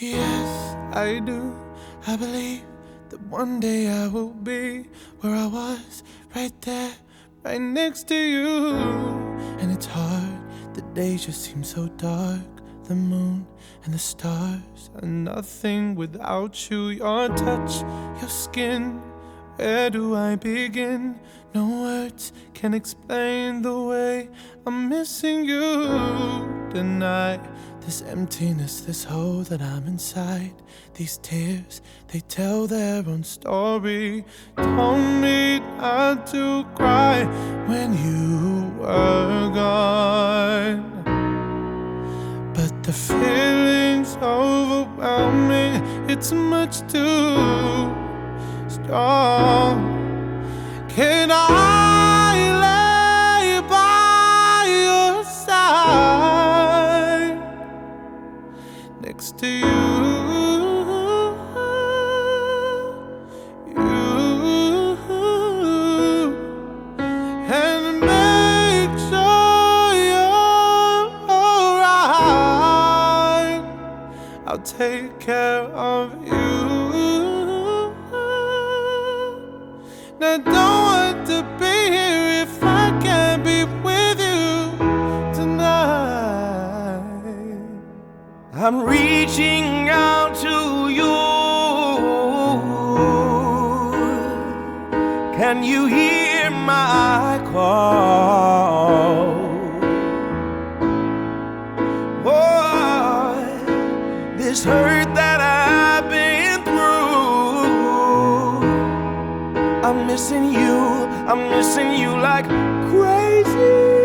Yes, I do. I believe that one day I will be where I was, right there, right next to you. And it's hard, the days just seem so dark. The moon and the stars are nothing without you. Your touch, your skin. Where do I begin? No words can explain the way I'm missing you tonight. This emptiness, this hole that I'm inside. These tears, they tell their own story. Told me not to cry when you were gone. But the feeling's overwhelming, it's much too strong. To you? You and make sure you're alright. I'll take care of you. Now, don't want to be here reaching out to you. Can you hear my call? Boy, this hurt that I've been through. I'm missing you, I'm missing you like crazy.